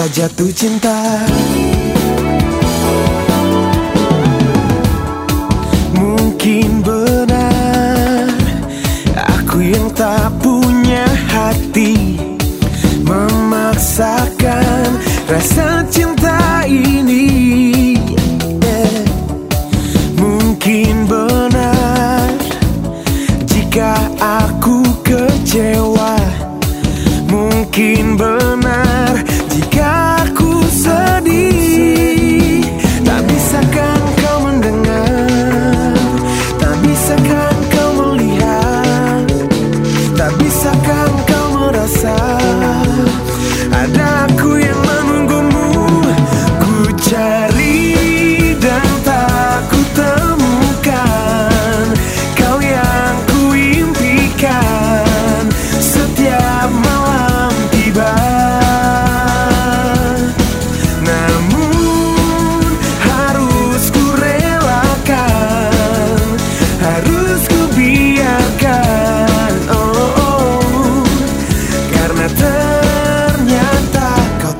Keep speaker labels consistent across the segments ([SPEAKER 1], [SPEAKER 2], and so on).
[SPEAKER 1] kita jatuh cinta. Mungkin benar Aku yang tak punya hati. Memaksakan rasa cinta ini.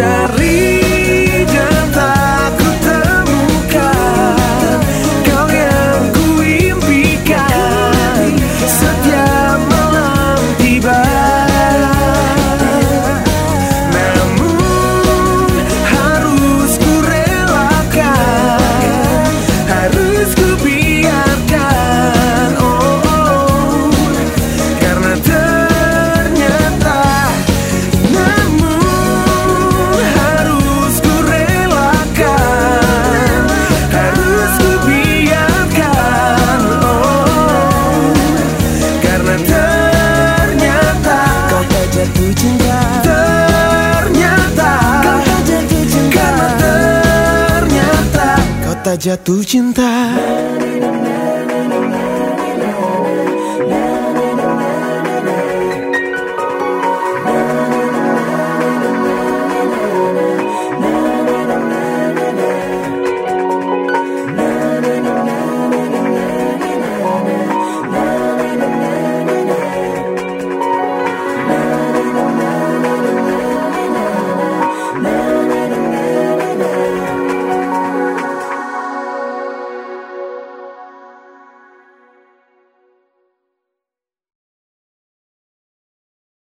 [SPEAKER 1] Charlie. jatuh cinta.